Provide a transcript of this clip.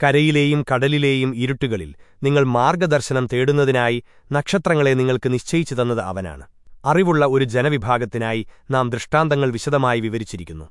കരയിലെയും കടലിലെയും ഇരുട്ടുകളിൽ നിങ്ങൾ മാർഗദർശനം തേടുന്നതിനായി നക്ഷത്രങ്ങളെ നിങ്ങൾക്ക് നിശ്ചയിച്ചു തന്നത് അവനാണ്. അറിവുള്ള ഒരു ജനവിഭാഗത്തിനായി നാം ദൃഷ്ടാന്തങ്ങൾ വിശദമായി വിവരിച്ചിരിക്കുന്നു.